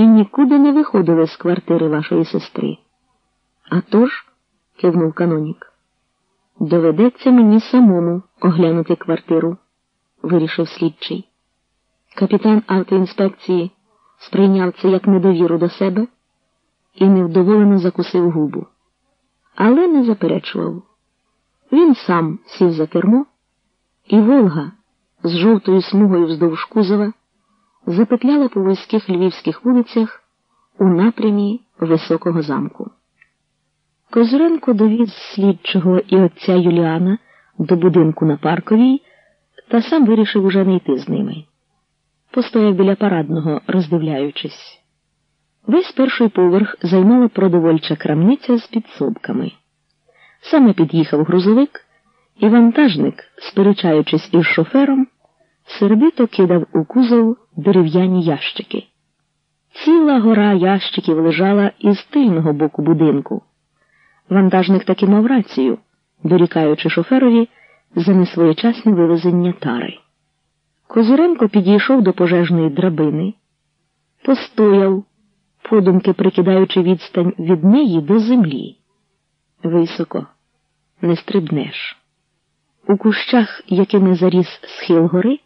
і нікуди не виходили з квартири вашої сестри. «А тож», – кивнув канонік, доведеться мені самому оглянути квартиру, вирішив слідчий. Капітан автоінспекції сприйняв це як недовіру до себе і невдоволено закусив губу, але не заперечував. Він сам сів за кермо, і Волга з жовтою смугою вздовж кузова запетляла по вузьких львівських вулицях у напрямі високого замку. Козуренко довіз слідчого і отця Юліана до будинку на парковій та сам вирішив уже не йти з ними. Постояв біля парадного, роздивляючись. Весь перший поверх займала продовольча крамниця з підсобками. Саме під'їхав грузовик, і вантажник, сперечаючись із шофером, сердито кидав у кузов дерев'яні ящики. Ціла гора ящиків лежала із тильного боку будинку. Вантажник таки мав рацію, дорікаючи шоферові за несвоєчасне вивезення тари. Козуренко підійшов до пожежної драбини, постояв, подумки прикидаючи відстань від неї до землі. Високо, не стрибнеш. У кущах, якими заріс схил гори,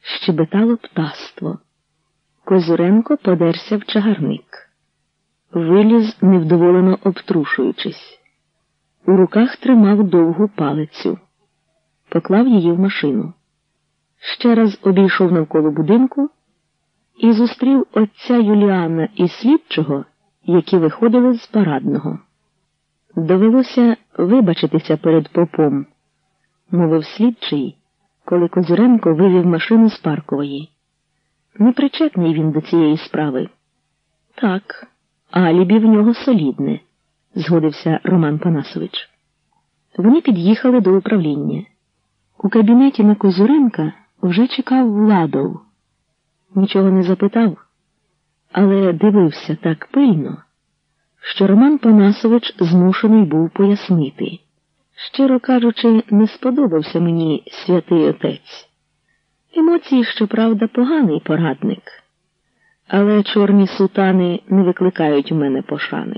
щебетало птаство. Козуренко подерся в чагарник. Виліз, невдоволено обтрушуючись. У руках тримав довгу палицю, поклав її в машину. Ще раз обійшов навколо будинку і зустрів отця Юліана і слідчого, які виходили з парадного. Довелося вибачитися перед попом, мовив слідчий, коли Козуренко вивів машину з паркової. Непричетний він до цієї справи. Так, алібі в нього солідне, згодився Роман Панасович. Вони під'їхали до управління. У кабінеті на Козуренка вже чекав Владов. Нічого не запитав, але дивився так пильно що Роман Панасович змушений був пояснити. Щиро кажучи, не сподобався мені святий отець. Емоції, щоправда, поганий порадник, але чорні сутани не викликають у мене пошани.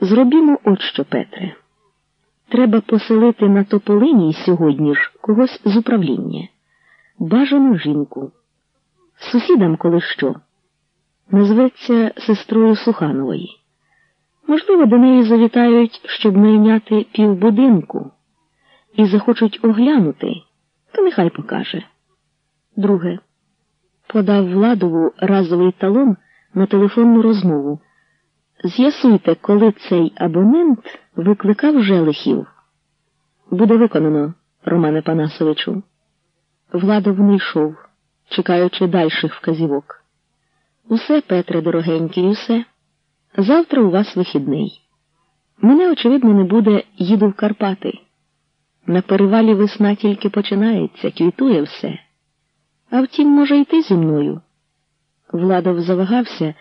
Зробімо от що, Петре. Треба поселити на тополині сьогодні ж когось з управління, бажану жінку, сусідам коли що, назветься сестрою Суханової. Можливо, до неї завітають, щоб найняти півбудинку і захочуть оглянути, то нехай покаже. Друге, подав Владову разовий талон на телефонну розмову. З'ясуйте, коли цей абонент викликав Желихів. Буде виконано, Романе Панасовичу. Владов не йшов, чекаючи дальших вказівок. Усе, Петре, дорогенький, усе. Завтра у вас вихідний. Мене, очевидно, не буде, їду в Карпати. На перевалі весна тільки починається, квітує все. А втім, може, йти зі мною. Владов завагався,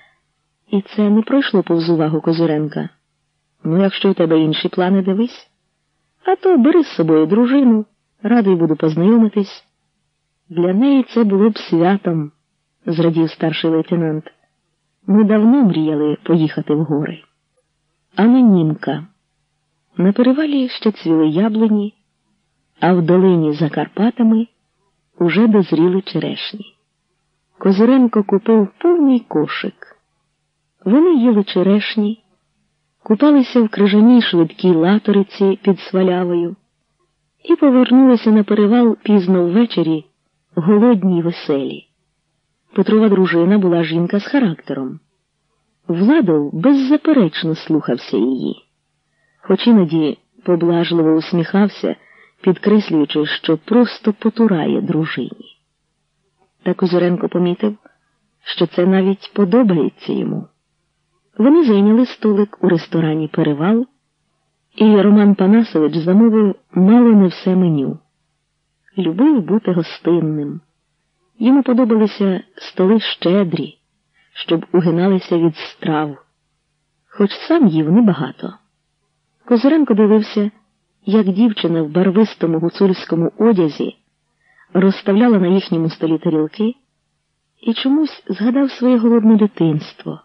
і це не пройшло повз увагу Козуренка. Ну, якщо у тебе інші плани, дивись. А то бери з собою дружину, радий буду познайомитись. Для неї це було б святом, зрадів старший лейтенант. Ми давно мріяли поїхати в гори. Анонімка. На перевалі ще цвіли яблуні, а в долині за Карпатами уже дозріли черешні. Козиренко купив повний кошик. Вони їли черешні, купалися в крижаній швидкій латориці під свалявою і повернулися на перевал пізно ввечері, голодні й веселі. Петрова дружина була жінка з характером. Владов беззаперечно слухався її, хоч іноді поблажливо усміхався, підкреслюючи, що просто потурає дружині. Та Козуренко помітив, що це навіть подобається йому. Вони зайняли столик у ресторані Перевал, і Роман Панасович замовив мало не все меню. Любив бути гостинним. Йому подобалися столи щедрі, щоб угиналися від страв, хоч сам їв небагато. Козиренко дивився, як дівчина в барвистому гуцульському одязі розставляла на їхньому столі тарілки і чомусь згадав своє голодне дитинство.